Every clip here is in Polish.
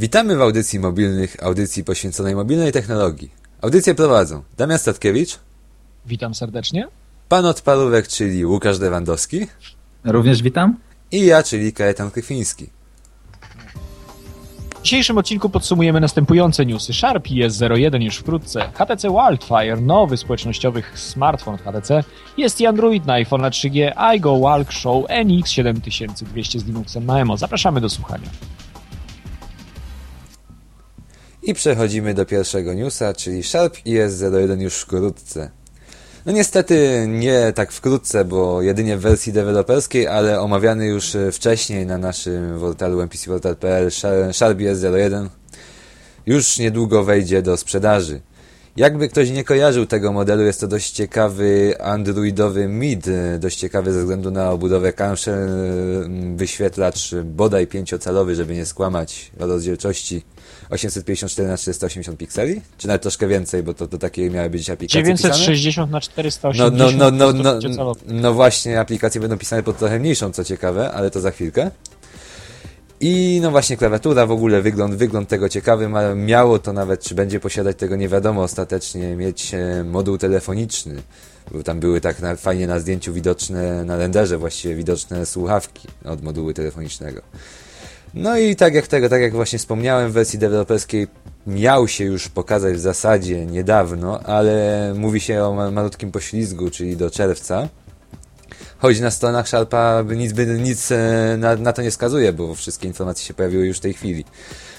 Witamy w audycji mobilnych, audycji poświęconej mobilnej technologii. Audycję prowadzą Damian Statkiewicz, Witam serdecznie. pan od parówek, czyli Łukasz Lewandowski Również witam. i ja, czyli Kajetan Kryfiński. W dzisiejszym odcinku podsumujemy następujące newsy. Sharp IS-01 już wkrótce, HTC Wildfire, nowy społecznościowy smartfon HTC, jest i Android na iPhone 3G, iGo Walk Show NX 7200 z Linuxem na EMO. Zapraszamy do słuchania. I przechodzimy do pierwszego newsa, czyli Sharp IS-01 już wkrótce. No niestety nie tak wkrótce, bo jedynie w wersji deweloperskiej, ale omawiany już wcześniej na naszym portalu npcportal.pl Sharp IS-01 już niedługo wejdzie do sprzedaży. Jakby ktoś nie kojarzył tego modelu, jest to dość ciekawy androidowy MID, e, dość ciekawy ze względu na obudowę camshell, e, wyświetlacz bodaj 5-calowy, żeby nie skłamać o rozdzielczości 854 na 480 pikseli, czy nawet troszkę więcej, bo to, to takie miały być aplikacje 960 na no, 480 no, no, no, no, no, no właśnie, aplikacje będą pisane pod trochę mniejszą, co ciekawe, ale to za chwilkę. I no właśnie klawiatura, w ogóle wygląd, wygląd tego ciekawy, ma, miało to nawet, czy będzie posiadać tego nie wiadomo ostatecznie, mieć e, moduł telefoniczny, bo tam były tak na, fajnie na zdjęciu widoczne, na renderze właściwie widoczne słuchawki od modułu telefonicznego. No i tak jak tego, tak jak właśnie wspomniałem, w wersji deweloperskiej miał się już pokazać w zasadzie niedawno, ale mówi się o ma- malutkim poślizgu, czyli do czerwca. Choć na stronach Sharpa nic, nic e, na, na to nie wskazuje, bo wszystkie informacje się pojawiły już w tej chwili.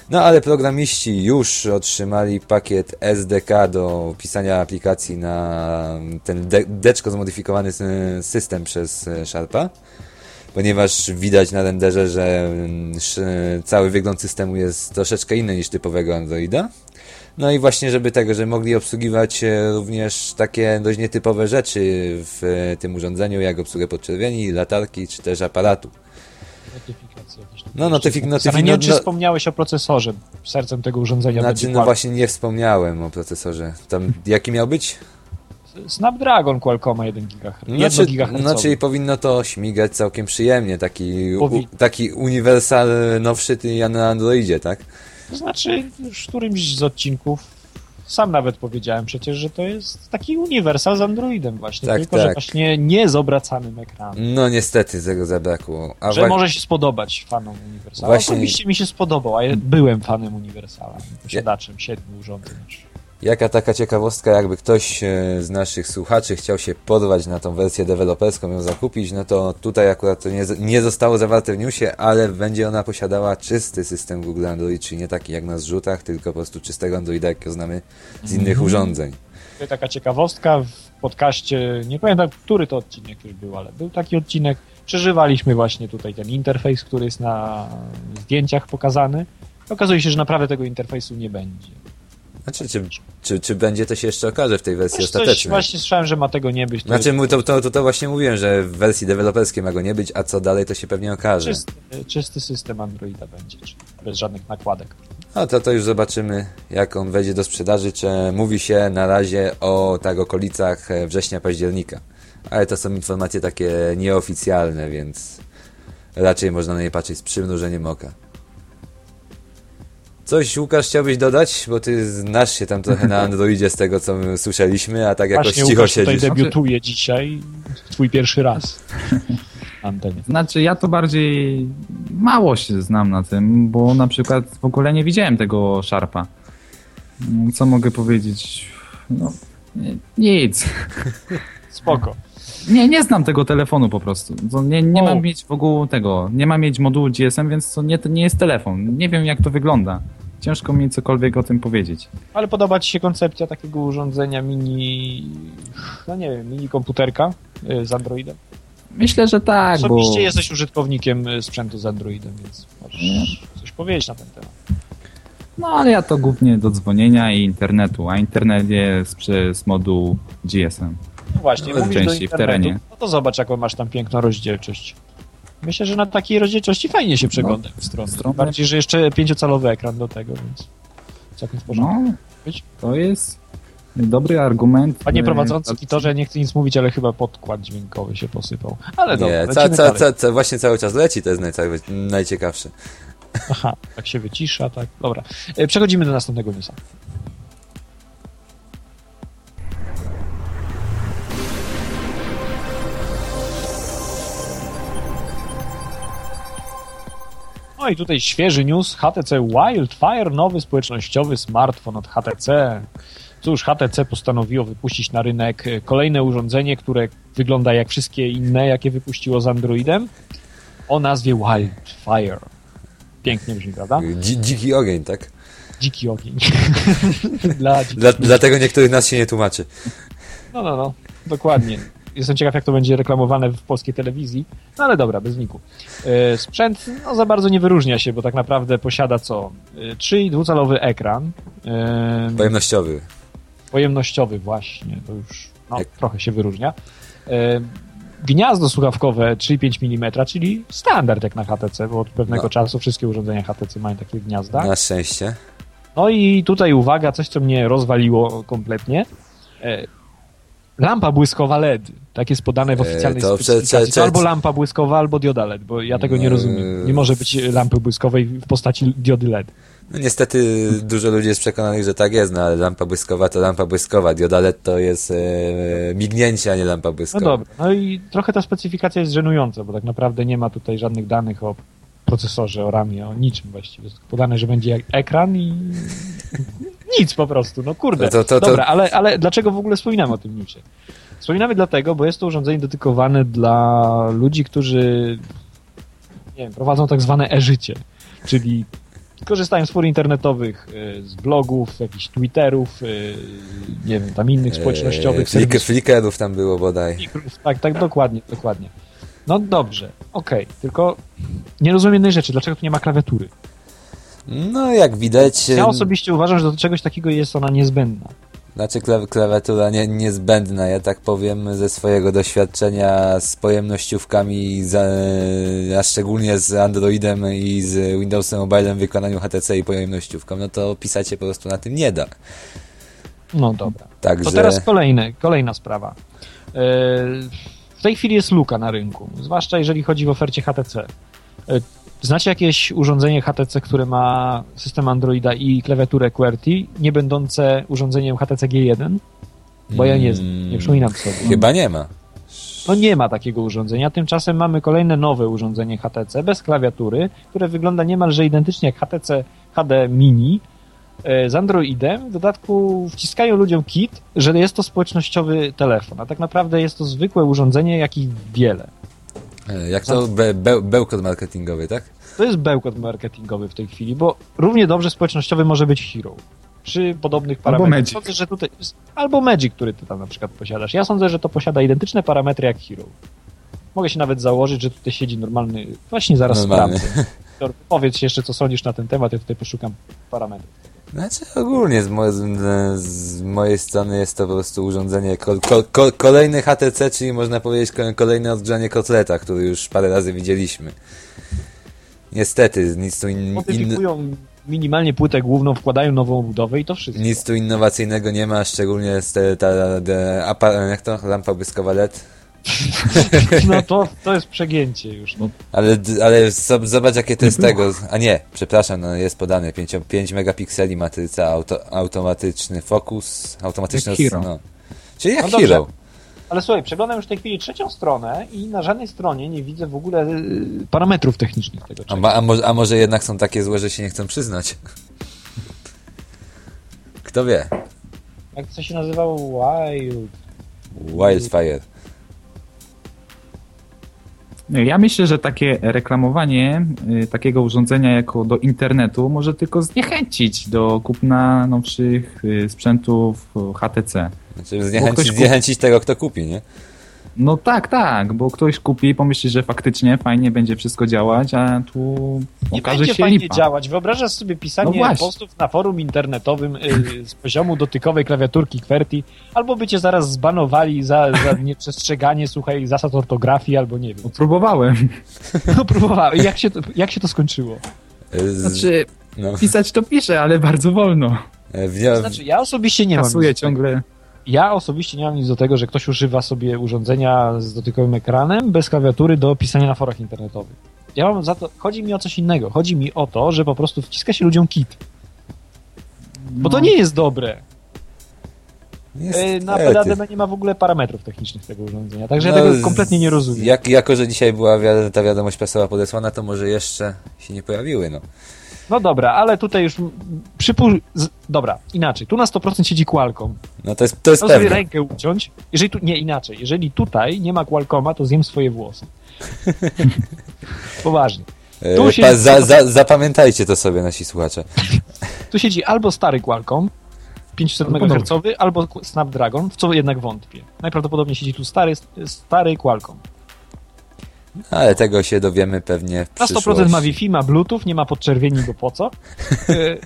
No ale programiści już otrzymali pakiet SDK do pisania aplikacji na ten de deczko zmodyfikowany sy- system przez e, Sharpa ponieważ widać na renderze, że mm, cały wygląd systemu jest troszeczkę inny niż typowego Androida. No i właśnie, żeby tego, że mogli obsługiwać e, również takie dość nietypowe rzeczy w e, tym urządzeniu, jak obsługę podczerwieni, latarki, czy też aparatu. tam. No, notyfik, Ale notyfik, nie no, czy no, wspomniałeś o procesorze. Sercem tego urządzenia znaczy, no właśnie nie wspomniałem o procesorze. Tam, jaki miał być? Snapdragon Qualcomma 1 GHz. No, 1 czy, GHz. no, czyli powinno to śmigać całkiem przyjemnie, taki, u, Powi- taki uniwersal nowszy ty na Androidzie, tak? To znaczy, już w którymś z odcinków sam nawet powiedziałem przecież, że to jest taki uniwersal z Androidem właśnie, Tak, tylko że tak. właśnie nie z obracanym ekranem. No niestety tego zabrakło. A że wła- może się spodobać fanom Uniwersala. Właśnie- Oczywiście mi się spodobał, a ja byłem fanem Uniwersala, posiadaczem siedmiu urządzeń. Jaka taka ciekawostka, jakby ktoś e, z naszych słuchaczy chciał się podwać na tą wersję deweloperską, ją zakupić, no to tutaj akurat to nie, nie zostało zawarte w newsie, ale będzie ona posiadała czysty system Google Android, czyli nie taki jak na zrzutach, tylko po prostu czystego Androida, jakiego znamy z innych Mhm. urządzeń. Tutaj taka ciekawostka w podcaście, nie pamiętam, który to odcinek już był, ale był taki odcinek, przeżywaliśmy właśnie tutaj ten interfejs, który jest na zdjęciach pokazany. Okazuje się, że naprawdę tego interfejsu nie będzie. Znaczy, czy, czy, czy będzie, to się jeszcze okaże w tej wersji Wiesz, coś ostatecznej. właśnie słyszałem, że ma tego nie być. To Znaczy, jest to, to, to, to właśnie mówiłem, że w wersji deweloperskiej ma go nie być, a co dalej, to się pewnie okaże. czysty, czysty system Androida będzie, bez żadnych nakładek. No to, to już zobaczymy, jak on wejdzie do sprzedaży, czy mówi się na razie o tak okolicach e, września-października. Ale to są informacje takie nieoficjalne, więc raczej można na nie patrzeć z przymrużeniem oka. Coś, Łukasz, chciałbyś dodać? Bo ty znasz się tam trochę na Androidzie z tego, co my słyszeliśmy, a tak jakoś Właśnie cicho Łukasz tutaj siedzisz. debiutuje dzisiaj, twój pierwszy raz antenie. Znaczy, ja to bardziej mało się znam na tym, bo na przykład w ogóle nie widziałem tego Sharpa. Co mogę powiedzieć? No, nic. Spoko. Nie, nie znam tego telefonu po prostu. To nie, nie mam mieć w ogóle tego, nie mam mieć modułu GSM, więc to nie, to nie jest telefon. Nie wiem, jak to wygląda. Ciężko mi cokolwiek o tym powiedzieć. Ale podoba Ci się koncepcja takiego urządzenia mini, no nie wiem, mini komputerka y, z Androidem? Myślę, że tak, bo... Osobiście jesteś użytkownikiem y, sprzętu z Androidem, więc możesz coś powiedzieć na ten temat. No, ale ja to głównie do dzwonienia i internetu, a internet jest przez moduł GSM. No właśnie, No, mówisz do częściej w internetu, terenie. no to zobacz, jaką masz tam piękną rozdzielczość. Myślę, że na takiej rozdzielczości fajnie się przegląda w stronę. stronę. Bardziej, że jeszcze pięciocalowy ekran do tego, więc całkiem w porządku. No, to jest dobry argument. Panie E, prowadzący Kitorze, nie chcę nic mówić, ale chyba podkład dźwiękowy się posypał. Ale dobra, Nie, ca, ca, ca, ca, właśnie cały czas leci, to jest naj, najciekawsze. Aha, tak się wycisza, tak. Dobra. E, Przechodzimy do następnego newsa. No i tutaj świeży news. HTC Wildfire, nowy społecznościowy smartfon od HTC. Cóż, HTC postanowiło wypuścić na rynek kolejne urządzenie, które wygląda jak wszystkie inne, jakie wypuściło z Androidem, o nazwie Wildfire. Pięknie brzmi, prawda? Dzi dziki ogień, tak? Dziki ogień. Dla dzikich. Dla, dlatego niektórych nas się nie tłumaczy. No, no, no, dokładnie. Jestem ciekaw, jak to będzie reklamowane w polskiej telewizji, no ale dobra, bez niku. E, Sprzęt no, za bardzo nie wyróżnia się, bo tak naprawdę posiada co? E, 3,2-calowy ekran. e, Pojemnościowy. pojemnościowy właśnie, to już no, Jak- trochę się wyróżnia. Gniazdo słuchawkowe 3,5 mm, czyli standard jak na HTC, bo od pewnego No. czasu wszystkie urządzenia HTC mają takie gniazda. Na szczęście. No i tutaj uwaga, coś co mnie rozwaliło kompletnie. E, Lampa błyskowa LED. Tak jest podane w E, oficjalnej to specyfikacji. To albo lampa błyskowa, albo dioda LED, bo ja tego nie E, rozumiem. Nie może być lampy błyskowej w postaci diody LED. No niestety dużo ludzi jest przekonanych, że tak jest, no ale lampa błyskowa to lampa błyskowa. Dioda LED to jest e, mignięcie, a nie lampa No błyskowa. dobra, no i trochę ta specyfikacja jest żenująca, bo tak naprawdę nie ma tutaj żadnych danych o procesorze, o ramie, o niczym właściwie. Jest podane, że będzie jak ekran i nic po prostu, no kurde. To- to- to- Dobra, ale, ale dlaczego w ogóle wspominamy o tym newsie? Wspominamy dlatego, bo jest to urządzenie dedykowane dla ludzi, którzy nie wiem, prowadzą tak zwane e-życie, czyli korzystają z fur internetowych, y, z blogów, jakichś Twitterów, y, nie wiem, tam innych społecznościowych E, flick, serwisów. flickerów tam było bodaj. Tak, tak, dokładnie, dokładnie. No dobrze, okej, tylko nie rozumiem jednej rzeczy, dlaczego tu nie ma klawiatury? No jak widać, Ja e, osobiście uważam, że do czegoś takiego jest ona niezbędna. znaczy klaw- klawiatura nie, niezbędna, ja tak powiem ze swojego doświadczenia z pojemnościówkami, za, a szczególnie z Androidem i z Windowsem Mobile w wykonaniu HTC i pojemnościówką, no to pisać się po prostu na tym nie da. No dobra. Także... To teraz kolejne, kolejna sprawa. Yy, W tej chwili jest luka na rynku, zwłaszcza jeżeli chodzi w ofercie HTC. Znacie jakieś urządzenie HTC, które ma system Androida i klawiaturę QWERTY, nie będące urządzeniem HTC G1? Bo ja nie znam, nie przypominam sobie. Chyba nie ma. No nie ma takiego urządzenia. Tymczasem mamy kolejne nowe urządzenie HTC bez klawiatury, które wygląda niemalże identycznie jak HTC HD Mini e, z Androidem. W dodatku wciskają ludziom kit, że jest to społecznościowy telefon, a tak naprawdę jest to zwykłe urządzenie, jakich wiele. E, Jak to be, be, bełkot marketingowy, tak? To jest bełkot marketingowy w tej chwili, bo równie dobrze społecznościowy może być Hero. Przy podobnych Albo parametrach. Magic. Sądzę, że tutaj jest, albo Magic, który ty tam na przykład posiadasz. Ja sądzę, że to posiada identyczne parametry jak Hero. Mogę się nawet założyć, że tutaj siedzi normalny. Właśnie zaraz Normalny. sprawdzę. Wiktor, Powiedz jeszcze, co sądzisz na ten temat, ja tutaj poszukam parametrów. Znaczy ogólnie z, mo z, z mojej strony jest to po prostu urządzenie ko ko ko kolejny HTC, czyli można powiedzieć ko kolejne odgrzanie kotleta, który już parę razy widzieliśmy. Niestety, nic tu, in in Modyfikują minimalnie płytę główną, wkładają nową budowę i to wszystko. nic tu innowacyjnego nie ma, szczególnie ta, ta, apa jak to? Lampa błyskowa LED. No to, to jest przegięcie już. No, Ale, ale zob- zobacz jakie to jest tego. A nie, przepraszam, no jest podane 5, 5 megapikseli matryca, auto, automatyczny fokus, automatyczny. Jak. No. Czyli jak No dobrze. Hero. Ale słuchaj, przeglądam już w tej chwili trzecią stronę i na żadnej stronie nie widzę w ogóle y, parametrów technicznych tego A, ma, a, może, a może jednak są takie złe, że się nie chcą przyznać? Kto wie? Jak to się nazywało? Wild. Wildfire. Ja myślę, że takie reklamowanie y, takiego urządzenia jako do internetu może tylko zniechęcić do kupna nowszych y, sprzętów HTC. Znaczy zniechęcić, kup- zniechęcić tego, kto kupi, nie? No tak, tak, bo ktoś kupi i pomyśli, że faktycznie fajnie będzie wszystko działać, a tu Nie okaże będzie się fajnie lipa. działać. Wyobrażasz sobie No pisanie właśnie. postów na forum internetowym y, z poziomu dotykowej klawiaturki QWERTY, albo by cię zaraz zbanowali za, za nieprzestrzeganie, słuchaj, zasad ortografii, albo nie wiem. No, próbowałem. No próbowałem. Jak się to, jak się to skończyło? Z, Znaczy, no, pisać to piszę, ale bardzo wolno. w, Znaczy, ja osobiście nie mam. Kasuję tego. ciągle. Ja osobiście nie mam nic do tego, że ktoś używa sobie urządzenia z dotykowym ekranem bez klawiatury do pisania na forach internetowych. ja mam za to, chodzi mi o coś innego. Chodzi mi o to, że po prostu wciska się ludziom kit. Bo to No. nie jest dobre. E. Na PDADM nie ma w ogóle parametrów technicznych tego urządzenia, także No, ja tego kompletnie nie rozumiem. Jak, jako, że dzisiaj była ta wiadomość prasowa podesłana, to może jeszcze się nie pojawiły, no. No dobra, ale tutaj już z- Dobra, inaczej. Tu na 100% siedzi Qualcomm. No to jest, to jest To sobie pewne. rękę uciąć. Jeżeli tu... Nie, inaczej. Jeżeli tutaj nie ma Qualcomma, to zjem swoje włosy. Poważnie. E, Tu się- pa, za, za, zapamiętajcie to sobie, nasi słuchacze. Tu siedzi albo stary Qualcomm, 500 Albo MHz, albo Snapdragon, w co jednak wątpię. Najprawdopodobniej siedzi tu stary, stary Qualcomm. Ale tego się dowiemy pewnie w Na 100% przyszłości. ma Wi-Fi, ma Bluetooth, nie ma podczerwieni, bo po co? E,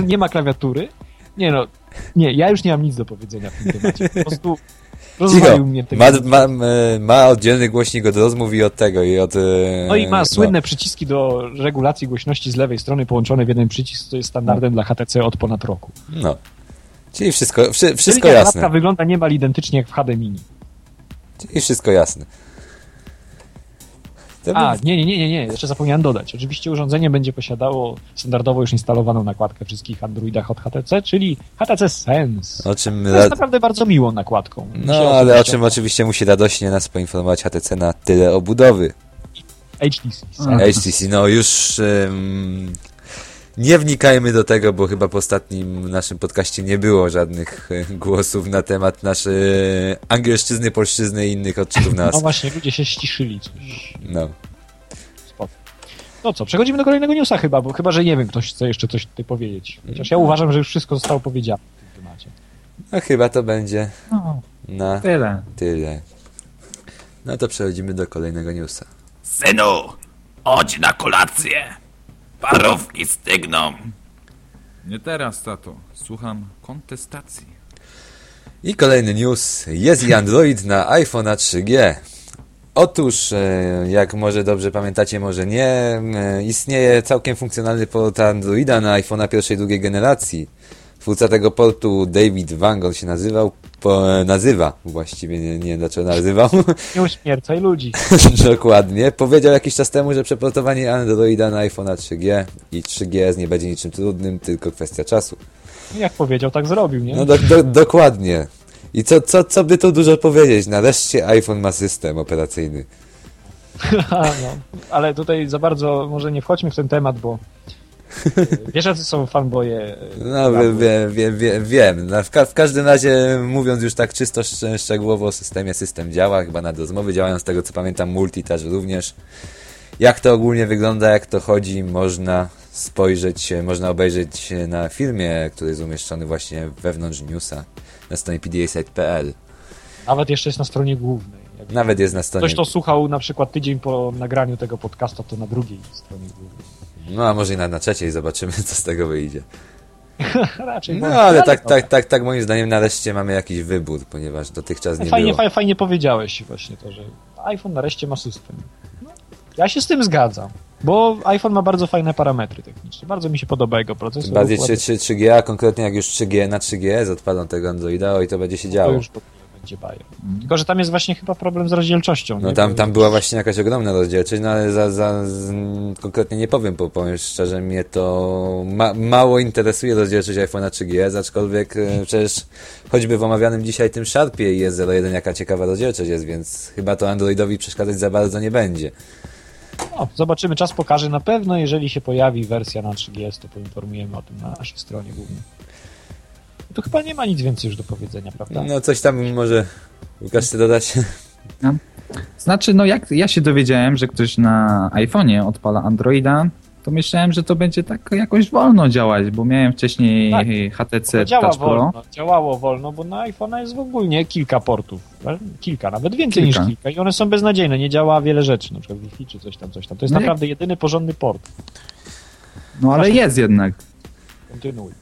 nie ma klawiatury. Nie no, nie, ja już nie mam nic do powiedzenia w tym temacie. Po prostu Cicho, rozwalił mnie ma, ma, e, ma oddzielny głośnik od rozmów i od tego, i od... e, No i ma słynne przyciski do regulacji głośności z lewej strony połączone w jeden przycisk, co jest standardem dla HTC od ponad roku. No. Czyli wszystko, wszy, wszystko Czyli jasne. klatka wygląda niemal identycznie jak w HD Mini. Czyli wszystko jasne. To A, nie, nie, nie, nie, nie, jeszcze zapomniałem dodać. Oczywiście urządzenie będzie posiadało standardowo już instalowaną nakładkę wszystkich Androidach od HTC, czyli HTC Sense. o czym... To jest naprawdę bardzo miłą nakładką. No, ale o czym oczywiście musi radośnie nas poinformować HTC na tyle obudowy. HTC. HTC, no już em, nie wnikajmy do tego, bo chyba po ostatnim naszym podcaście nie było żadnych e, głosów na temat naszej angielszczyzny, polszczyzny i innych odczytów No nas. właśnie, ludzie się ściszyli. Coś. No. Spoko. No co, przechodzimy do kolejnego newsa chyba, bo chyba, że nie wiem, ktoś chce jeszcze coś tutaj powiedzieć. Chociaż ja uważam, że już wszystko zostało powiedziane w tym temacie. no chyba to będzie No, na tyle. tyle. No to przechodzimy do kolejnego newsa. Synu, chodź na kolację. Parówki stygną. Nie teraz, tato. Słucham kontestacji. I kolejny news. Jest i Android na iPhone 3G. Otóż, e, jak może dobrze pamiętacie, może nie, e, istnieje całkiem funkcjonalny port Androida na iPhone'a pierwszej, drugiej generacji. Twórca tego portu David Wangel się nazywał, nazywa, właściwie nie, nie wiem dlaczego nazywał, Nie uśmiercaj ludzi. dokładnie. Powiedział jakiś czas temu, że przeportowanie Androida na iPhone'a 3G i 3GS nie będzie niczym trudnym, tylko kwestia czasu. Jak powiedział, tak zrobił, nie? No do, do, dokładnie. I co, co, co by tu dużo powiedzieć? Nareszcie iPhone ma system operacyjny. no. Ale tutaj za bardzo może nie wchodźmy w ten temat, bo wiesz, jacy są fanboje. e, No wiem, wiem, wiem, wiem. No, w, ka w każdym razie, mówiąc już tak czysto szcz szczegółowo o systemie, system działa, chyba nad rozmowy działają, z tego co pamiętam, multitouch również. Jak to ogólnie wygląda, jak to chodzi, można spojrzeć, można obejrzeć na filmie, który jest umieszczony właśnie wewnątrz newsa na stronie pdasite.pl. Nawet jeszcze jest na stronie głównej. Nawet jest na stronie... ktoś to słuchał na przykład tydzień po nagraniu tego podcasta, to na drugiej stronie głównej. No a może i na, na trzeciej zobaczymy, co z tego wyjdzie. Raczej. No bo- ale tak, tak, tak, tak moim zdaniem nareszcie mamy jakiś wybór, ponieważ dotychczas nie Fajnie, było. fajnie, fajnie powiedziałeś właśnie to, że iPhone nareszcie ma system. No, ja się z tym zgadzam, bo iPhone ma bardzo fajne parametry techniczne. Bardzo mi się podoba jego procesor. Tym bardziej układ- 3, 3, 3G, a konkretnie jak już 3G na 3GS odpadą tego Androida, oj to będzie się to działo. już będzie bajer. Tylko, że tam jest właśnie chyba problem z rozdzielczością. No tam, tam była właśnie jakaś ogromna rozdzielczość, no ale za, za, z, konkretnie nie powiem, bo powiem szczerze, mnie to ma, mało interesuje rozdzielczość iPhone'a 3GS, aczkolwiek e, przecież choćby w omawianym dzisiaj tym Sharpie jest 01 jaka ciekawa rozdzielczość jest, więc chyba to Androidowi przeszkadzać za bardzo nie będzie. No, zobaczymy, czas pokaże. Na pewno, jeżeli się pojawi wersja na 3GS, to poinformujemy o tym na naszej stronie głównej. Tu chyba nie ma nic więcej już do powiedzenia, prawda? No coś tam może Łukasz chce dodać? Znaczy, no jak ja się dowiedziałem, że ktoś na iPhone'ie odpala Androida, to myślałem, że to będzie tak jakoś wolno działać, bo miałem wcześniej Tak. HTC To działa Touch Pro. wolno, działało wolno, bo na iPhone'a jest w ogóle kilka portów. Kilka, nawet więcej Kilka. niż kilka. I one są beznadziejne, nie działa wiele rzeczy, na przykład Wi-Fi czy coś tam, coś tam. To jest No jak- naprawdę jedyny porządny port. No ale jest jednak. Kontynuuj.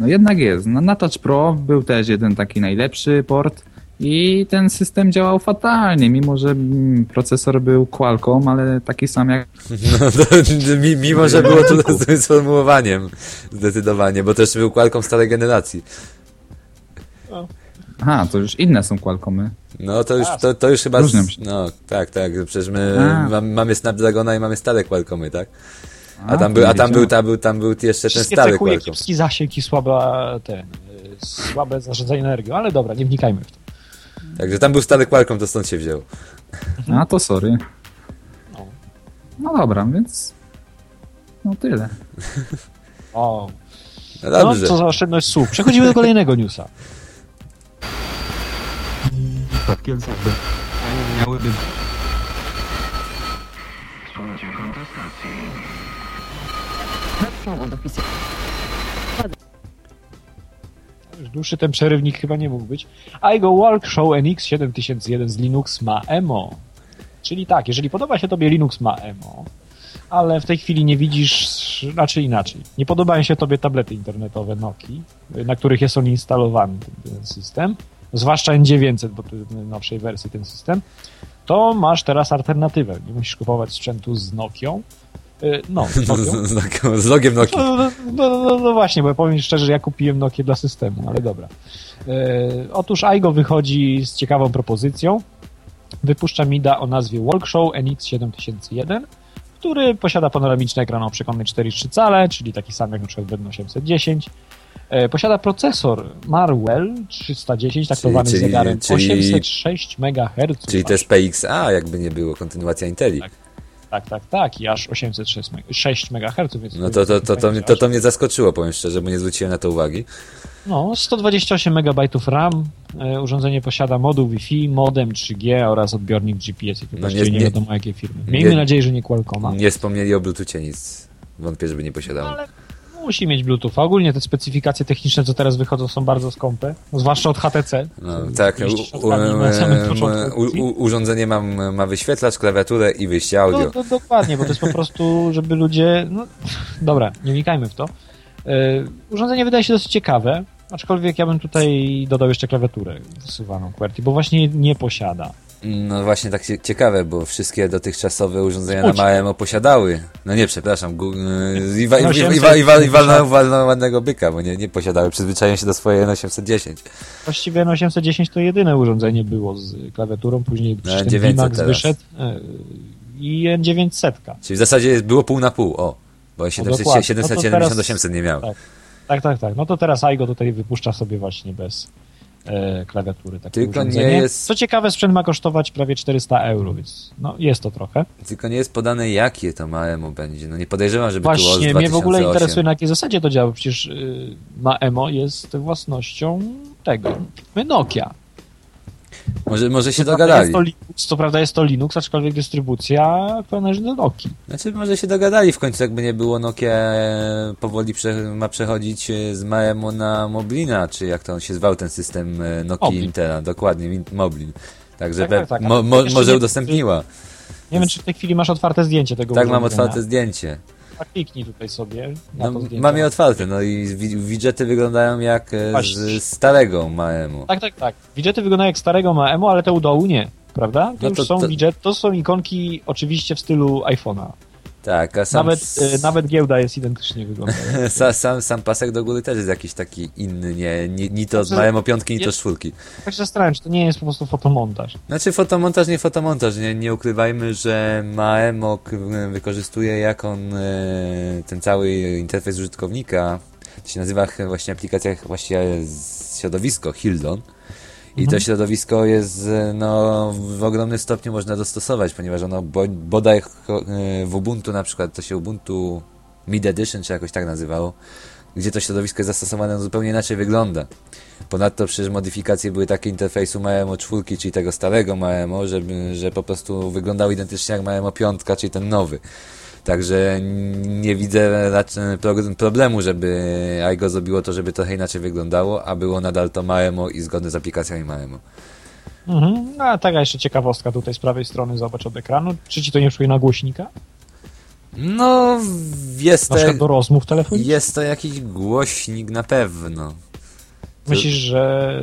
No jednak jest. Na, na Touch Pro był też jeden taki najlepszy port i ten system działał fatalnie, mimo że mm, procesor był Qualcomm, ale taki sam jak No to, mi- mimo, że było to z tym sformułowaniem zdecydowanie, bo też był Qualcomm starej generacji. Aha, to już inne są Qualcommy. No to już, to, to już chyba... Z, no tak, tak, przecież my A. mam, mamy Snapdragona i mamy stare Qualcommy, tak? A, tam, był, a tam, był, tam, był, tam był jeszcze ten Wszystkie stary cechuje Qualcomm. kiepski zasięg i słaba ten, y, słabe zarządzanie energią, ale dobra, nie wnikajmy w to. Także tam był stary Qualcomm, to stąd się wziął. A to sorry. No. No dobra, więc... No tyle. O, No no dobrze. co za oszczędność słów. Przechodzimy do kolejnego newsa. w Kielcach Już Dłuższy ten przerywnik chyba nie mógł być. iGo Walk Show NX 7001 z Linux ma emo. Czyli tak, jeżeli podoba się tobie Linux ma emo, ale w tej chwili nie widzisz, znaczy inaczej, nie podobają się tobie tablety internetowe Nokii, na których jest on instalowany, ten, system, zwłaszcza N900, bo to jest nowszej wersji ten system, to masz teraz alternatywę. Nie musisz kupować sprzętu z Nokią. Y, No, z No, z, z, z logiem Nokia. No, no, no, no, no właśnie, bo powiem szczerze, że ja kupiłem Nokię dla systemu, ale dobra. E, otóż iGo wychodzi z ciekawą propozycją. Wypuszcza MIDA o nazwie Walkshow NX7001, który posiada panoramiczny ekran o przekątnej 4,3 cale, czyli taki sam jak przykład Bedno 810. E, posiada procesor Marwell 310, taktowany czyli- zegarem czyli- 806 MHz. Czyli jest PXA, jakby nie było, kontynuacja Inteli. Tak. Tak, tak, tak, i aż 806 me- 6 MHz, więc No to, to, to, to, mnie- to, to mnie zaskoczyło, powiem szczerze, bo nie zwróciłem na to uwagi. No, 128 MB RAM. E, urządzenie posiada moduł Wi-Fi, modem 3G oraz odbiornik GPS. No właściwie nie- nie, wiadomo jakie firmy. Miejmy nie- nadzieję, że nie Qualcomma. Nie wspomnieli o Bluetoothie nic. Wątpię, żeby nie posiadało. Ale musi mieć Bluetooth. Ogólnie te specyfikacje techniczne, co teraz wychodzą, są bardzo skąpe. Zwłaszcza od HTC. No, tak, u, u, u, urządzenie ma, ma wyświetlacz, klawiaturę i wyjście audio. No, no, dokładnie, bo to jest po prostu, żeby ludzie. No, dobra, nie wnikajmy w to. E, urządzenie wydaje się dosyć ciekawe, aczkolwiek ja bym tutaj dodał jeszcze klawiaturę wysuwaną QWERTY, bo właśnie nie posiada. No właśnie tak cie- ciekawe, bo wszystkie dotychczasowe urządzenia Spójrz. na Maemo posiadały. No nie, przepraszam, yy, i, wa, i, No, i, i, 800 wa- i, wa- i walną, walną ładnego byka, bo nie, nie posiadały, przyzwyczają się do swojej N810. Właściwie N810 to jedyne urządzenie było z klawiaturą, później No, no, ten N900 VMAX teraz. wyszedł e, i N900. Czyli w zasadzie było pół na pół, o. Bo 700, dokładnie. 770, No to teraz- 800 nie miało. Tak. Tak, tak, tak. No to teraz iGo tutaj wypuszcza sobie właśnie bez klawiatury. Takie Tylko nie urządzenie. jest- Co ciekawe, sprzęt ma kosztować prawie 400 euro, więc no, jest to trochę. Tylko nie jest podane, jakie to Maemo będzie. No nie podejrzewam, żeby Właśnie, było z mnie w ogóle 2008. interesuje, na jakiej zasadzie to działa. Przecież y, Maemo jest własnością tego, Nokia. Może, może się Co prawda dogadali. To Linux, co prawda jest to Linux, aczkolwiek dystrybucja należy do Nokii. Znaczy, może się dogadali w końcu, jakby nie było, Nokia e, powoli prze, ma przechodzić e, z Maemo na Moblina, czy jak to on się zwał, ten system e, Nokii. Intela, dokładnie, Moblin. Także Tak, tak, tak. Mo, mo, może udostępniła. Nie wiem, czy w tej chwili masz otwarte zdjęcie tego Tak, mam otwarte zdjęcie. A kliknij tutaj sobie No, mam je otwarte, no i wi- widżety wyglądają jak e, z starego Maemo. Tak, tak, tak. Widgety wyglądają jak starego Maemo, ale te u dołu nie. Prawda? To No już to- są to- widget, to są ikonki oczywiście w stylu iPhone'a. Tak, a sam, Nawet, e, nawet giełda jest identycznie wyglądająca. sa, sam, sam pasek do góry też jest jakiś taki inny, nie, ni, ni to z Znaczy, Maemo piątki, ni to czwórki. Tak się zastanawiam, czy to nie jest po prostu fotomontaż. Znaczy fotomontaż, nie fotomontaż, nie, nie ukrywajmy, że Maemo wykorzystuje jak on e, ten cały interfejs użytkownika, to się nazywa właśnie aplikacja, właściwie z- środowisko Hildon. I to środowisko jest, e, no, w ogromnym stopniu można dostosować, ponieważ ono bo, bodaj e, w Ubuntu na przykład, to się Ubuntu Mid Edition, czy jakoś tak nazywało, gdzie to środowisko jest zastosowane, no, zupełnie inaczej wygląda. Ponadto przecież modyfikacje były takie interfejsu Maemo 4, czyli tego starego Maemo, żeby, że po prostu wyglądał identycznie jak Maemo 5, czyli ten nowy. Także nie widzę problemu, żeby iGo zrobiło to, żeby trochę inaczej wyglądało, a było nadal to Maemo i zgodne z aplikacjami Maemo. Mhm. No, a taka jeszcze ciekawostka tutaj z prawej strony, zobacz od ekranu. Czy ci to nie czuje na głośnika? No, jest to, do rozmów telefonicznych? jest to jakiś głośnik na pewno. Myślisz, że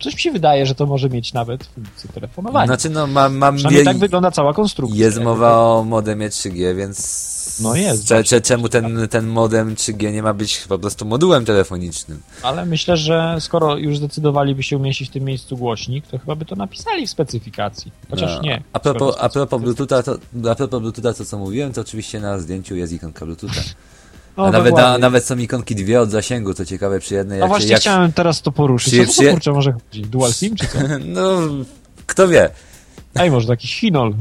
coś mi się wydaje, że to może mieć nawet funkcję telefonowania. Znaczy, no, mam, mam Przynajmniej tak wygląda cała konstrukcja. Jest mowa o modemie 3G, więc. No jest, Cze, cze, czemu ten, ten modem 3G nie ma być po prostu modułem telefonicznym? Ale myślę, że skoro już zdecydowaliby się umieścić w tym miejscu głośnik, to chyba by to napisali w specyfikacji. Chociaż No, nie. A propos, a propos Bluetootha, to, a propos Bluetootha, to co mówiłem, to oczywiście na zdjęciu jest ikonka Bluetootha. No, a nawet, na, nawet są ikonki dwie od zasięgu, co ciekawe przy jednej. No właśnie jak, chciałem teraz to poruszyć. Przyje- Co to przyje- kurczę może chodzi? Dual SIM czy co? No, kto wie. Ej, może to jakiś Chinol.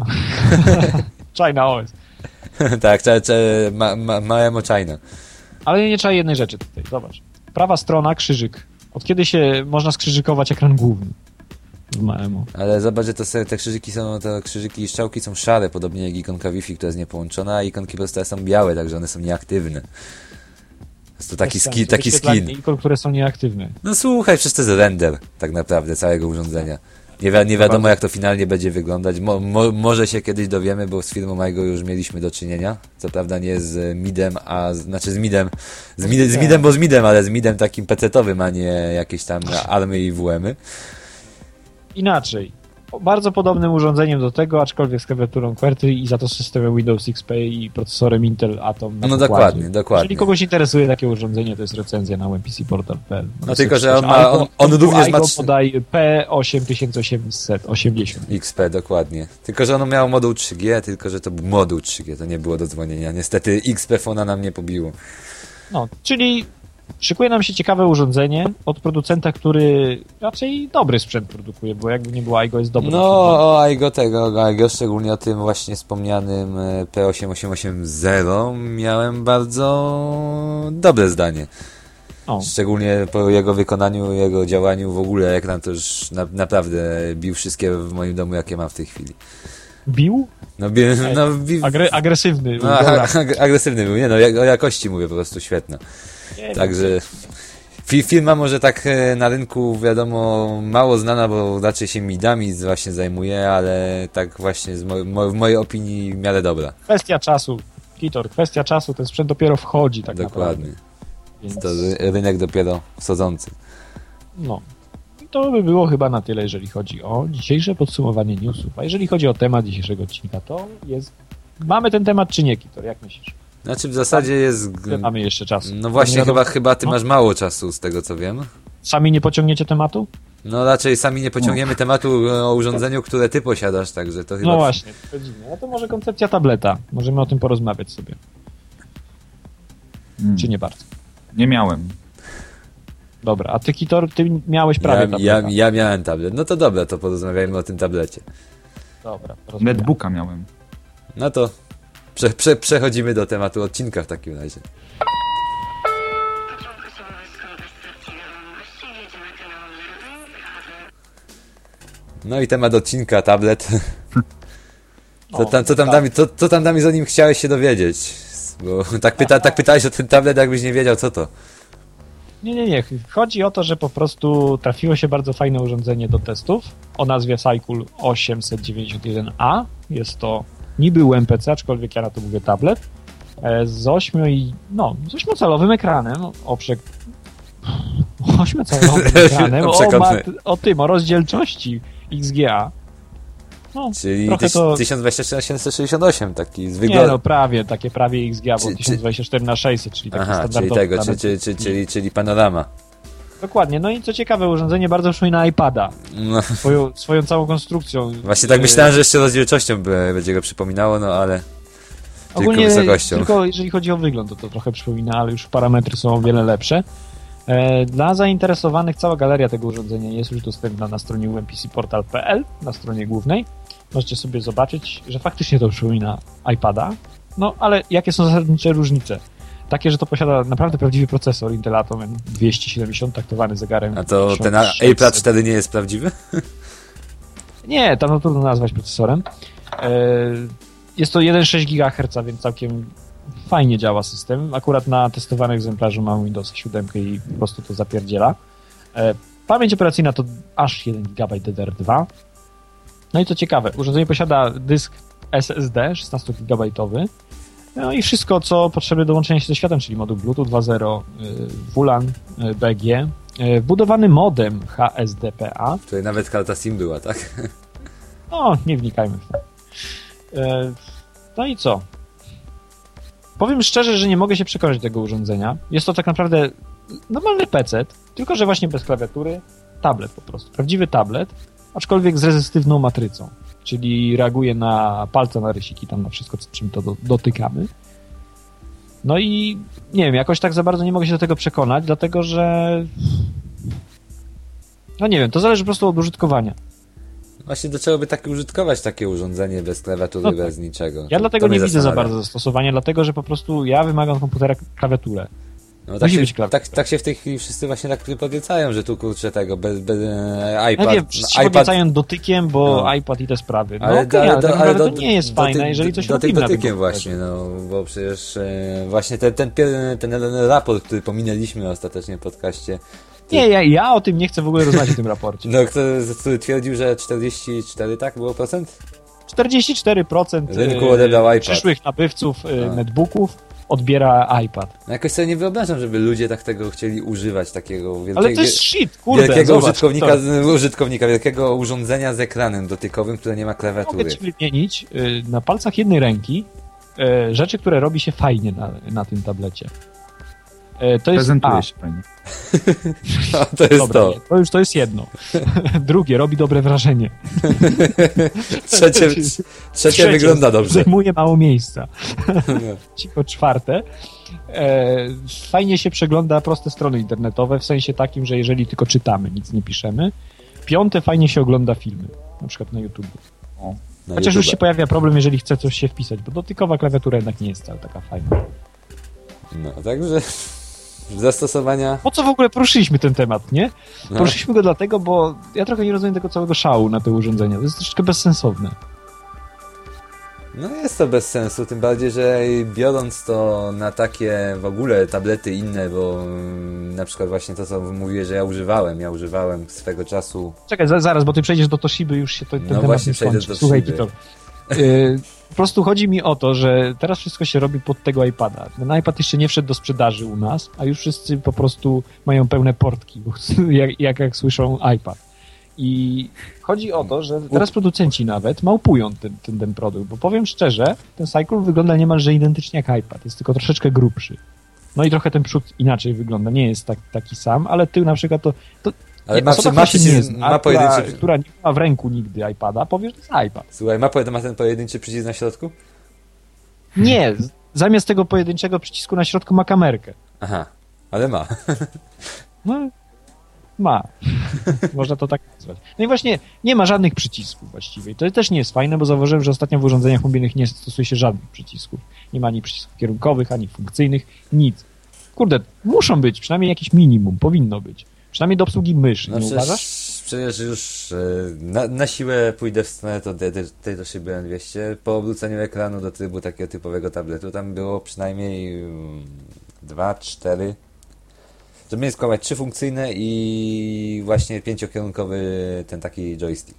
China OS. tak, cze, cze, ma, ma, małe moczajne. Ale nie trzeba jednej rzeczy tutaj, zobacz. Prawa strona, krzyżyk. Od kiedy się można skrzyżykować ekran główny? W. Ale zobacz, że to, te krzyżyki są, te krzyżyki i strzałki są szare, podobnie jak ikonka Wi-Fi, która jest niepołączona, a ikonki po prostu są białe, także one są nieaktywne. Jest to taki, Bez ski, sensu. taki Wyświetlanie skin. ikon, które są nieaktywne. No słuchaj, przecież to jest render tak naprawdę całego urządzenia. Nie, wi- nie wiadomo jak to finalnie będzie wyglądać. Mo, mo, może się kiedyś dowiemy, bo z firmą Maigo już mieliśmy do czynienia. Co prawda nie z midem, a z, znaczy z midem, z, mid, z midem, bo z midem, ale z midem takim pecetowym, a nie jakieś tam army i WM-y. Inaczej. Bardzo podobnym urządzeniem do tego, aczkolwiek z klawiaturą QWERTY i za to systemem Windows XP i procesorem Intel Atom No pokładzie. dokładnie, dokładnie. Jeżeli kogoś interesuje takie urządzenie, to jest recenzja na wmpcportal.pl. No tylko, że on ma- on- on również ma podaj P8880. XP, dokładnie. Tylko, że ono miało moduł 3G, tylko, że to był moduł 3G, to nie było do dzwonienia. Niestety XP fona nam nie pobiło. No, czyli szykuje nam się ciekawe urządzenie od producenta, który raczej dobry sprzęt produkuje, bo jakby nie było Aigo jest dobry. No, o Aigo tego, Aigo, szczególnie o tym właśnie wspomnianym e, P8880 miałem bardzo dobre zdanie. O, Szczególnie po jego wykonaniu, jego działaniu w ogóle ekran to już na, naprawdę bił wszystkie w moim domu, jakie mam w tej chwili. bił? No, bi, no, bi, Agre agresywny. no ag- agresywny był, nie no, jak- o jakości mówię po prostu świetna. Nie, Także fi- firma może tak e, na rynku wiadomo mało znana, bo raczej się midami właśnie zajmuje, ale tak właśnie z mo- mo- w mojej opinii w miarę dobra. Kwestia czasu. Kitor, kwestia czasu, ten sprzęt dopiero wchodzi tak Dokładnie. naprawdę. Więc, To ry- rynek dopiero wschodzący. no. I To by było chyba na tyle, jeżeli chodzi o dzisiejsze podsumowanie newsów. A jeżeli chodzi o temat dzisiejszego odcinka, to jest... Mamy ten temat czy nie, Kitor? Jak myślisz? Znaczy w zasadzie jest... Ile mamy jeszcze czasu? No właśnie, wiadomo- chyba, chyba ty No. masz mało czasu z tego co wiem. Sami nie pociągniecie tematu? No raczej sami nie pociągniemy tematu e, o urządzeniu, które ty posiadasz, także to chyba... No właśnie, to dziwne. No to może koncepcja tableta. Możemy o tym porozmawiać sobie. Mm. Czy nie bardzo? Nie miałem. Dobra, a ty, Kitor, ty miałeś prawie Ja, tableta. ja, ja miałem tablet. No to dobra, to porozmawiajmy o tym tablecie. Dobra. Netbooka miałem. No to prze, prze, przechodzimy do tematu odcinka w takim razie. No i temat odcinka, tablet. Co tam, co tam, Dami, co, co tam Dami, zanim chciałeś się dowiedzieć? Bo tak, pyta, tak pytałeś o ten tablet, jakbyś nie wiedział, co to. Nie, nie, nie. Chodzi o to, że po prostu trafiło się bardzo fajne urządzenie do testów o nazwie Cycle 891A. Jest to niby UMPC, aczkolwiek ja na to mówię tablet. e, Z 8 i, no, z 8-calowym ekranem o przek... 8-calowym ekranem o, mat... o tym, o rozdzielczości XGA. No, Czyli to... 1024-768, taki Nie zwykły. no, prawie, takie prawie XGA, bo Czy- czy- 1024 na 600, czyli taki Aha, czyli tego, czy, czy, czyli, czyli panorama. Dokładnie, no i co ciekawe, urządzenie bardzo przypomina iPada. No, Swoją, swoją całą konstrukcją. właśnie tak E, myślałem, że jeszcze rozdzielczością będzie go przypominało, no ale tylko Ogólnie wysokością. tylko jeżeli chodzi o wygląd, to to trochę przypomina, ale już parametry są o wiele lepsze. E, Dla zainteresowanych cała galeria tego urządzenia jest już dostępna na stronie umpcportal.pl, na stronie głównej. Możecie sobie zobaczyć, że faktycznie to przypomina iPada. No, ale jakie są zasadnicze różnice? Takie, że to posiada naprawdę prawdziwy procesor Intel Atom 270 taktowany zegarem. A to ten 1600. Apple 4 nie jest prawdziwy? Nie, tam no trudno nazwać procesorem. E, Jest to 1,6 GHz, więc całkiem fajnie działa system. Akurat na testowanym egzemplarzu mam Windows 7 i po prostu to zapierdziela. E, Pamięć operacyjna to aż 1 GB DDR2. No i co ciekawe, urządzenie posiada dysk SSD 16 GB. No i wszystko, co potrzebne do łączenia się ze światem, czyli moduł Bluetooth 2.0, y, WLAN, y, BG, Wbudowany modem HSDPA. Tutaj nawet karta SIM była, tak? No, nie wnikajmy w to. E, No i co? Powiem szczerze, że nie mogę się przekonać do tego urządzenia. Jest to tak naprawdę normalny PC, tylko że właśnie bez klawiatury, tablet po prostu. Prawdziwy tablet, aczkolwiek z rezystywną matrycą. Czyli reaguje na palce, na rysiki, tam na wszystko, czym to do, dotykamy. No i nie wiem, jakoś tak za bardzo nie mogę się do tego przekonać, dlatego że. No nie wiem, to zależy po prostu od użytkowania. Właśnie do czego by tak użytkować takie urządzenie bez klawiatury, No tak. bez niczego? Ja dlatego to nie widzę za bardzo zastosowania, dlatego że po prostu ja wymagam od komputera klawiaturę. No, tak, Musi się, być klawiatura. tak, tak się w tej chwili wszyscy właśnie tak podniecają, że tu kurczę tego, bez, bez e, Ja iPad, wiem, wszyscy iPad podniecają dotykiem, bo No. iPad i te sprawy. No ale, okay, ale, ale, do- tak ale do- to nie jest fajne, jeżeli coś do tym robimy na tym dotykiem właśnie, no, bo przecież e, właśnie ten, ten, pier- ten, raport, który pominęliśmy ostatecznie w podcaście, Nie, ja, ja o tym nie chcę w ogóle rozmawiać o tym raporcie. no, który, który twierdził, że 44, tak było procent? 44% Rynku e, odebrał iPad. przyszłych nabywców A. netbooków odbiera iPad. No jakoś sobie nie wyobrażam, żeby ludzie tak tego chcieli używać, takiego wielkiego, Ale to jest shit, kurde, wielkiego zobacz, użytkownika, to. użytkownika, wielkiego urządzenia z ekranem dotykowym, które nie ma klawiatury. Mogę ci wymienić e, na palcach jednej ręki e, rzeczy, które robi się fajnie na, na tym tablecie. E, To jest Prezentuje A, się fajnie. No, to jest Dobra, to. nie, to już to jest jedno. Drugie, robi dobre wrażenie. Trzecie, trzecie wygląda dobrze. Zajmuje mało miejsca. No. Cicho czwarte. E, fajnie się przegląda proste strony internetowe, w sensie takim, że jeżeli tylko czytamy, nic nie piszemy. Piąte, fajnie się ogląda filmy, na przykład na YouTube. Na Chociaż już YouTube'a. się pojawia problem, jeżeli chce coś się wpisać, bo dotykowa klawiatura jednak nie jest wcale taka fajna. No, także zastosowania. Po co w ogóle poruszyliśmy ten temat, nie? No, Poruszyliśmy go dlatego, bo ja trochę nie rozumiem tego całego szału na te urządzenia. To jest troszeczkę bezsensowne. no jest to bez sensu, tym bardziej, że biorąc to na takie w ogóle tablety inne, bo mm, na przykład właśnie to, co mówię, że ja używałem, ja używałem swego czasu. Czekaj, za, zaraz, bo ty przejdziesz do Toshiby, już się to, ten No temat właśnie, nie przejdę skończy. do Słuchaj, Toshiby. Kito. Y, po prostu chodzi mi o to, że teraz wszystko się robi pod tego iPada. Ten iPad jeszcze nie wszedł do sprzedaży u nas, a już wszyscy po prostu mają pełne portki, jak, jak, jak słyszą iPad. I chodzi o to, że teraz producenci nawet małpują ten, ten, ten produkt, bo powiem szczerze, ten Cycle wygląda niemalże identycznie jak iPad, jest tylko troszeczkę grubszy. No i trochę ten przód inaczej wygląda, nie jest tak, taki sam, ale tył na przykład to, to Ale nie, ma, ma, która się nie zna, ma która, pojedynczy. która nie ma w ręku nigdy iPada, powie, że jest iPad. Słuchaj, ma, ma ten pojedynczy przycisk na środku? Nie, zamiast tego pojedynczego przycisku na środku ma kamerkę. Aha, ale ma. No, ma. Można to tak nazwać. No i właśnie nie ma żadnych przycisków właściwie. To też nie jest fajne, bo zauważyłem, że ostatnio w urządzeniach mobilnych nie stosuje się żadnych przycisków. Nie ma ani przycisków kierunkowych, ani funkcyjnych, nic. Kurde, muszą być, przynajmniej jakieś minimum, powinno być. Przynajmniej do obsługi myszy, No nie przecież, uważasz? przecież już e, na, na siłę pójdę w stronę to tej, tej, tej to szyby N200. Po obróceniu ekranu do trybu takiego typowego tabletu tam było przynajmniej mm, dwa, cztery żeby nie skłamać, trzy funkcyjne i właśnie pięciokierunkowy ten taki joystick.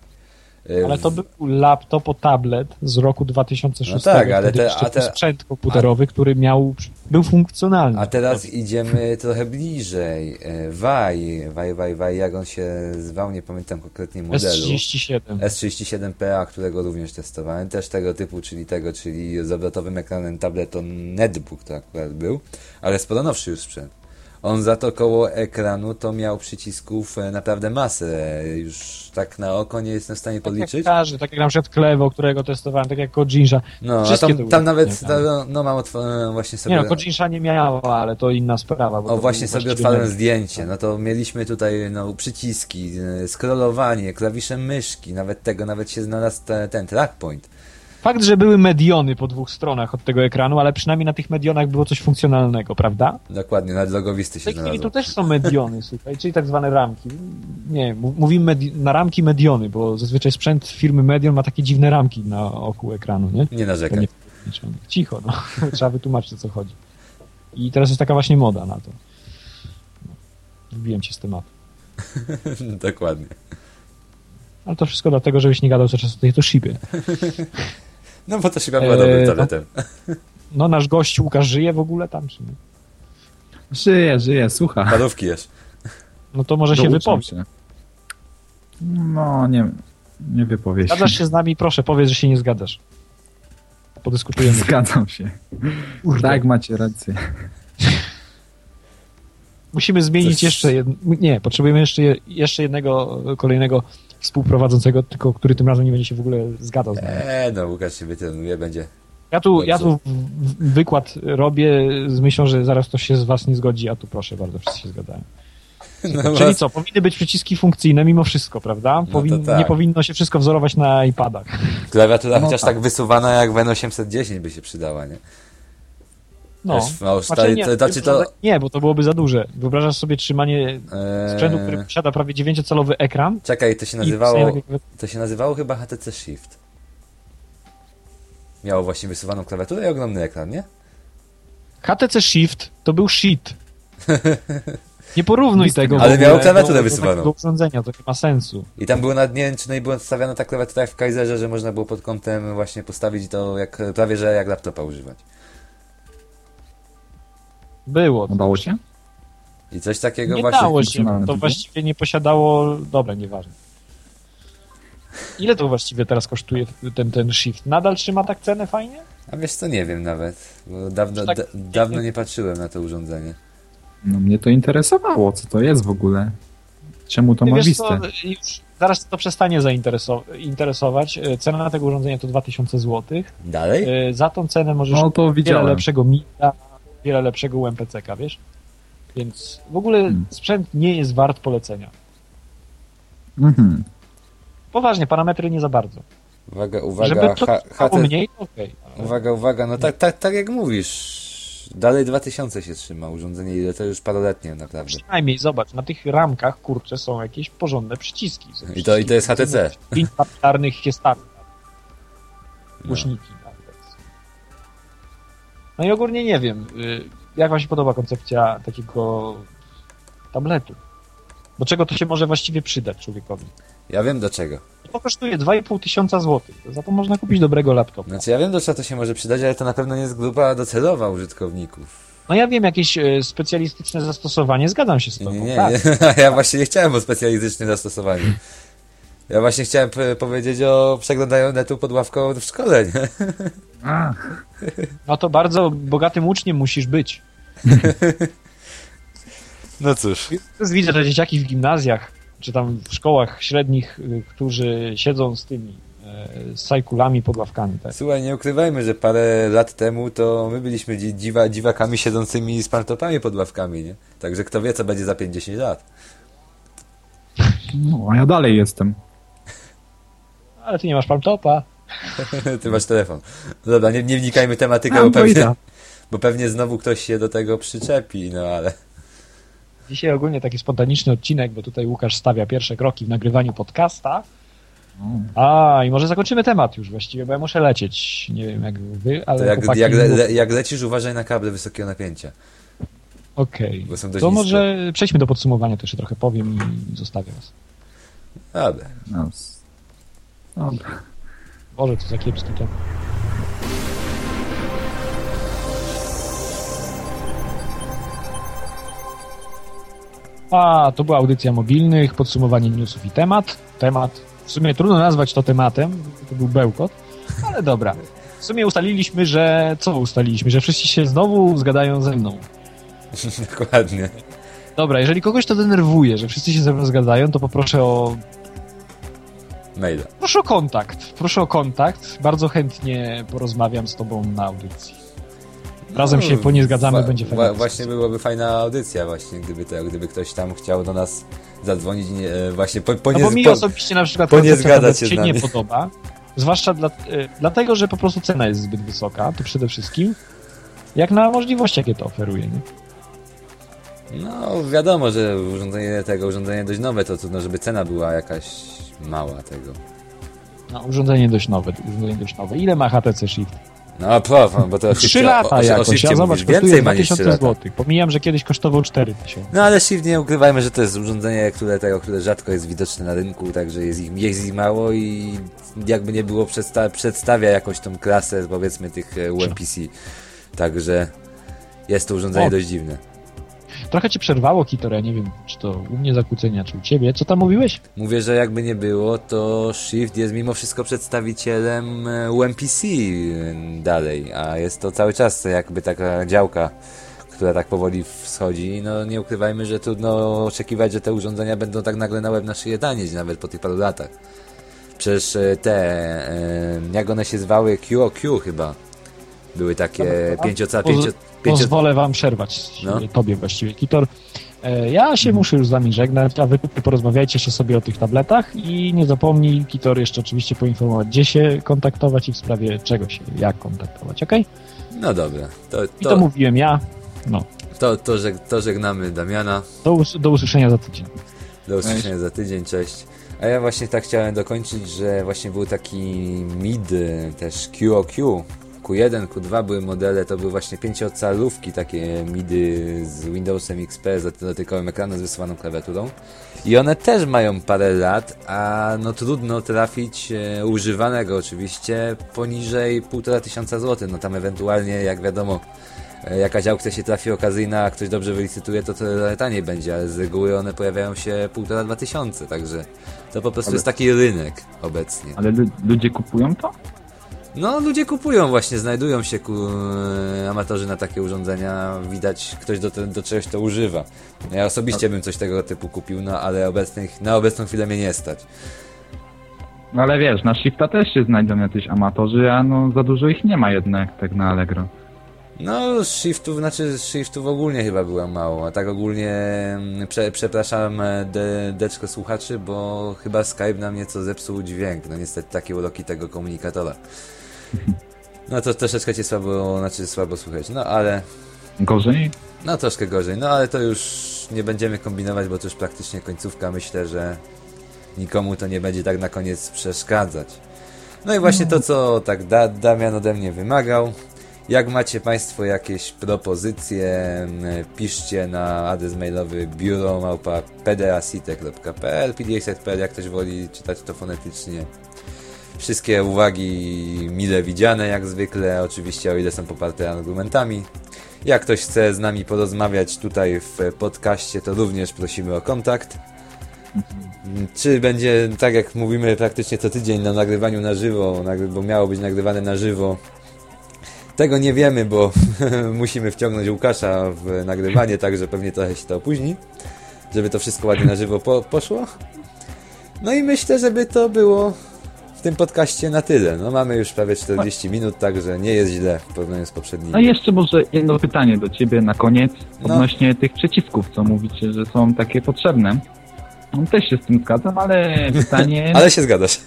E, Ale to był laptop, tablet z roku 2006. No tak, ale te- a te- sprzęt komputerowy, który miał, był funkcjonalny. A teraz idziemy trochę bliżej. E, Waj, Waj, Waj, Waj, jak on się zwał, nie pamiętam konkretnie modelu. S37. S37PA, którego również testowałem, też tego typu, czyli tego, czyli z obrotowym ekranem tablet to netbook to akurat był, ale sporo nowszy już sprzęt. On za to koło ekranu to miał przycisków e, naprawdę masę. E, Już tak na oko nie jestem w stanie Tak jak podliczyć. każdy, tak jak na przykład Klevo, którego testowałem, tak jak Kojinsha. No, Wszystkie tam, tam były nawet, ta, no mam otw- właśnie sobie... Nie no, nie miała, ale to inna sprawa. O, właśnie sobie otwarłem zdjęcie. No to mieliśmy tutaj no, przyciski, e, scrollowanie, klawisze myszki, nawet tego, nawet się znalazł te, ten track point. Fakt, że były mediony po dwóch stronach od tego ekranu, ale przynajmniej na tych medionach było coś funkcjonalnego, prawda? Dokładnie, nawet logowisty się znalazł. tu też są mediony, słuchaj, czyli tak zwane ramki. Nie, mów- mówimy na ramki mediony, bo zazwyczaj sprzęt firmy Medion ma takie dziwne ramki na oku ekranu, nie? Nie narzekaj. nie. Cicho, no. Trzeba wytłumaczyć, o co chodzi. I teraz jest taka właśnie moda na to. Wbiłem cię z tematu. Dokładnie. Ale to wszystko dlatego, żebyś nie gadał co czas o tej Toshibie. No bo to chyba była Eee, dobrym no. No, nasz gość Łukasz żyje w ogóle tam, czy nie? Żyje, żyje, słucha. Parówki jesz. No to może się wypowie. się. No, nie, nie wypowie się. Zgadzasz się z nami? Proszę, powiedz, że się nie zgadzasz. Podyskutujemy. Zgadzam się. Kurde. Tak, macie rację. Musimy zmienić Coś- jeszcze jed... Nie, potrzebujemy jeszcze, je- jeszcze jednego kolejnego współprowadzącego, tylko który tym razem nie będzie się w ogóle zgadzał z nami. Eee, no Łukasz się wytrenuje, będzie. Ja tu, ja tu wykład robię z myślą, że zaraz ktoś się z was nie zgodzi, a tu proszę bardzo, wszyscy się zgadzają. No, Czyli co, powinny być przyciski funkcyjne mimo wszystko, prawda? to Powin... tak. Nie powinno się wszystko wzorować na iPadach. Klawiatura No chociaż tak. tak. wysuwana jak w N810 by się przydała, nie? No. Wiesz, Znaczy, nie, znaczy to... nie, bo to byłoby za duże. Wyobrażasz sobie trzymanie Eee, sprzętu, który posiada prawie 9-calowy ekran Czekaj, to się nazywało... To się nazywało chyba HTC Shift. Miało właśnie wysuwaną klawiaturę i ogromny ekran, nie? HTC Shift to był shit. Nie porównuj tego. w Ale miało klawiaturę do- do wysuwaną. takiego urządzenia, to nie ma sensu. I tam było na dnie, czy no i była stawiana ta klawiatura jak w Kaiserze, że można było pod kątem właśnie postawić to jak, prawie że jak laptopa używać. Było. to. Udało się? I coś takiego Nie właśnie... dało się, to właściwie nie posiadało... Dobra, nieważne. Ile to właściwie teraz kosztuje ten, ten Shift? Nadal trzyma tak cenę fajnie? A wiesz co, nie wiem nawet, bo dawno, Tak- da, dawno nie patrzyłem na to urządzenie. No mnie to interesowało, co to jest w ogóle. Czemu to Ty ma wiesz listę? co, zaraz to przestanie zaintereso- interesować. E, Cena tego urządzenia to 2000 zł. Dalej? E, Za tą cenę możesz No to wiele widziałem. lepszego Mida, wiele lepszego UMPC-ka, wiesz? Więc w ogóle Hmm. sprzęt nie jest wart polecenia. Mhm. Poważnie, parametry nie za bardzo. Uwaga, uwaga, Żeby to H- trwało HT... mniej, to okej. ale- Uwaga, uwaga, no tak, tak, tak jak mówisz. Dalej 2000 się trzyma urządzenie, ile to już paroletnie naprawdę. Przynajmniej zobacz, na tych ramkach, kurczę, są jakieś porządne przyciski. Są I to, i to jest przyciski, HTC. Lin papilarnych jest tak. No. Głośniki. No i ogólnie nie wiem, y, jak wam się podoba koncepcja takiego tabletu? Do czego to się może właściwie przydać człowiekowi? Ja wiem do czego. To kosztuje 2,5 tysiąca złotych. Za to można kupić dobrego laptopa. Znaczy ja wiem do czego to się może przydać, ale to na pewno nie jest grupa docelowa użytkowników. No ja wiem, jakieś e, specjalistyczne zastosowanie, zgadzam się z tobą. nie, nie. tak. nie. Ja właśnie nie chciałem o specjalistycznym zastosowaniu. Ja właśnie chciałem powiedzieć o przeglądaniu netu pod ławką w szkole, nie? No to bardzo bogatym uczniem musisz być. No cóż. Widzę, że dzieciaki w gimnazjach, czy tam w szkołach średnich, y, którzy siedzą z tymi e, z sajkulami pod ławkami. Tak? Słuchaj, nie ukrywajmy, że parę lat temu to my byliśmy dzi- dziwa, dziwakami siedzącymi z partopami pod ławkami, nie? Także kto wie, co będzie za 50 lat. no, a ja dalej jestem. Ale ty nie masz laptopa. Ty masz telefon. No Dobra, nie, nie wnikajmy tematykę, bo pewnie, bo pewnie znowu ktoś się do tego przyczepi, no ale... Dzisiaj ogólnie taki spontaniczny odcinek, bo tutaj Łukasz stawia pierwsze kroki w nagrywaniu podcasta. A, i może zakończymy temat już właściwie, bo ja muszę lecieć. Nie wiem jak wy, ale To jak, chłopaki jak, le, le, jak lecisz, uważaj na kable wysokiego napięcia. Okej. dość To niskie. może przejdźmy do podsumowania, to jeszcze trochę powiem i zostawię was. Dobra. No, dobra. Boże, co za kiepski temat. A, to była audycja mobilnych, podsumowanie newsów i temat. Temat, w sumie trudno nazwać to tematem, to był bełkot, ale dobra. W sumie ustaliliśmy, że, co ustaliliśmy, że wszyscy się znowu zgadają ze mną. Dokładnie. Dobra, jeżeli kogoś to denerwuje, że wszyscy się ze mną zgadzają, to poproszę o Maila. Proszę o kontakt. Proszę o kontakt. Bardzo chętnie porozmawiam z tobą na audycji. Razem się po nie zgadzamy, będzie fajnie. Właśnie byłaby fajna audycja właśnie, gdyby, to, gdyby ktoś tam chciał do nas zadzwonić nie, e, właśnie po, po No nie, bo mi po, osobiście na przykład po nie nawet się się nie podoba. Zwłaszcza dla, y, dlatego, że po prostu cena jest zbyt wysoka, to przede wszystkim. Jak na możliwości, jakie to oferuje. Nie? No wiadomo, że urządzenie tego, urządzenie dość nowe, to trudno, żeby cena była jakaś mała tego. No, urządzenie dość nowe, urządzenie dość nowe. Ile ma HTC Shift? No prof, bo to o 3 shifcie- lata o, o, o jakoś, shifcie a zobacz, mówisz. więcej ma niż 3 2000 lata. zł. Pomijam, że kiedyś kosztował 4000. No ale Shift nie ukrywajmy, że to jest urządzenie, które, tego, które rzadko jest widoczne na rynku, także jest ich, jest ich mało i jakby nie było przedsta przedstawia jakąś tą klasę powiedzmy tych e, UMPC. Także jest to urządzenie O. dość dziwne. Trochę cię przerwało, Kitor, ja nie wiem, czy to u mnie zakłócenia, czy u ciebie. Co tam mówiłeś? Mówię, że jakby nie było, to Shift jest mimo wszystko przedstawicielem e, UMPC e, dalej, a jest to cały czas jakby taka działka, która tak powoli wschodzi. No nie ukrywajmy, że trudno oczekiwać, że te urządzenia będą tak nagle na łeb na szyję tanieć, nawet po tych paru latach. Przecież e, te, jak one się zwały, QOQ chyba, były takie pięcioca, pięcio, pięcio, Pozwolę wam przerwać, No. tobie właściwie, Kitor. E, Ja się muszę już z wami żegnać, a wy porozmawiajcie się sobie o tych tabletach i nie zapomnij, Kitor, jeszcze oczywiście poinformować, gdzie się kontaktować i w sprawie czego się, jak kontaktować, okej? No dobra, to, I to to, mówiłem ja. No, to, to, żeg, to żegnamy Damiana. do, us- do usłyszenia za tydzień. Do usłyszenia za tydzień, cześć. A ja właśnie tak chciałem dokończyć, że właśnie był taki MID, też QOQ, Q1, Q2 były modele, to były właśnie pięciocalówki takie MIDy z Windowsem XP, z dotykowym ekranem z wysuwaną klawiaturą. I one też mają parę lat, a no trudno trafić e, używanego oczywiście poniżej półtora tysiąca złotych. No tam ewentualnie, jak wiadomo, e, jakaś aukcja się trafi okazyjna, a ktoś dobrze wylicytuje, to trochę taniej będzie, ale z reguły one pojawiają się półtora, dwa tysiące, także to po prostu Ale- jest taki rynek obecnie. Ale lu- ludzie kupują to? No, ludzie kupują właśnie, znajdują się ku, e, amatorzy na takie urządzenia, widać ktoś do, te, do czegoś to używa. Ja osobiście bym coś tego typu kupił, no ale obecnych, na obecną chwilę mnie nie stać. No ale wiesz, na Shifta też się znajdą jacyś amatorzy, a no za dużo ich nie ma jednak tak na Allegro. No, shiftów, znaczy shiftów ogólnie chyba było mało, a tak ogólnie mm, prze, przepraszam e, de, deczko słuchaczy, bo chyba Skype nam nieco zepsuł dźwięk, no niestety takie uroki tego komunikatora. No to troszeczkę cię słabo, znaczy słabo słychać, no ale, Gorzej? no troszkę gorzej, no ale to już nie będziemy kombinować, bo to już praktycznie końcówka, myślę, że nikomu to nie będzie tak na koniec przeszkadzać. No i właśnie to, co tak da, Damian ode mnie wymagał. Jak macie Państwo jakieś propozycje, piszcie na adres mailowy biuromałpa.pdasitek.pl pdx.pl, jak ktoś woli czytać to fonetycznie. Wszystkie uwagi mile widziane, jak zwykle, oczywiście o ile są poparte argumentami. Jak ktoś chce z nami porozmawiać tutaj w podcaście, to również prosimy o kontakt. Czy będzie, tak jak mówimy praktycznie co tydzień na nagrywaniu na żywo, bo miało być nagrywane na żywo. Tego nie wiemy, bo musimy wciągnąć Łukasza w nagrywanie, także pewnie trochę się to opóźni, żeby to wszystko ładnie na żywo po, poszło. No i myślę, żeby to było w tym podcaście na tyle. No mamy już prawie 40 minut, także nie jest źle w porównaniu z poprzednimi. No i jeszcze może jedno pytanie do ciebie na koniec No. odnośnie tych przycisków, co mówicie, że są takie potrzebne. No, też się z tym zgadzam, ale pytanie... Ale się zgadzasz.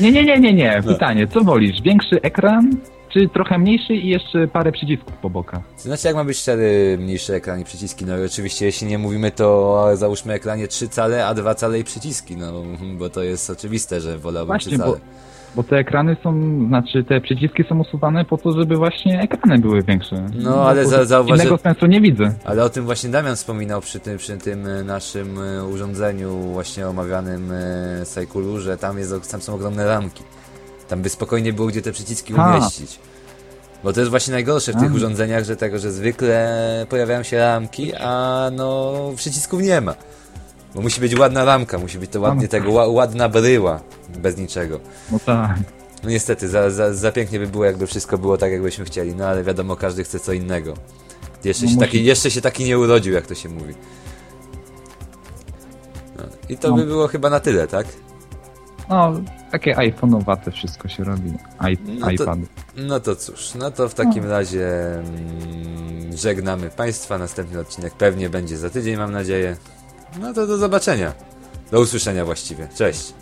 Nie, nie, nie, nie, nie. No. Pytanie, co wolisz? Większy ekran, czy trochę mniejszy i jeszcze parę przycisków po bokach? Znaczy, jak ma być wtedy mniejszy ekran i przyciski? No i oczywiście, jeśli nie mówimy, to załóżmy ekranie 3 cale, a 2 cale i przyciski, no bo to jest oczywiste, że wolałbym Właśnie, 3 cale. bo, bo te ekrany są, znaczy te przyciski są usuwane po to, żeby właśnie ekrany były większe. No, ale za- zauważ, Innego sensu nie widzę. Ale o tym właśnie Damian wspominał przy tym, przy tym e, naszym e, urządzeniu właśnie omawianym e, Saikulu, że tam, jest, tam są ogromne ramki. Tam by spokojnie było gdzie te przyciski A. umieścić. Bo to jest właśnie najgorsze w tych A. urządzeniach, że tego, że zwykle pojawiają się ramki, a no przycisków nie ma. Bo musi być ładna ramka, musi być to ładnie no. tego, ła- ładna bryła, bez niczego. No tak. No niestety, za, za, za pięknie by było, jakby wszystko było tak, jakbyśmy chcieli, no ale wiadomo, każdy chce co innego. Jeszcze, No się, musi- taki, jeszcze się taki nie urodził, jak to się mówi. No. I to No. by było chyba na tyle, tak? No, takie iPhone'owate wszystko się robi. I, No to- iPad. No to cóż, no to w takim razie mm, żegnamy Państwa. Następny odcinek pewnie będzie za tydzień, mam nadzieję. No to do zobaczenia. Do usłyszenia właściwie. Cześć.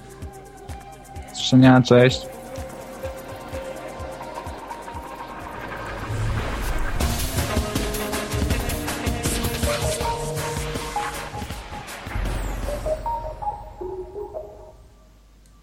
Strzenia, cześć.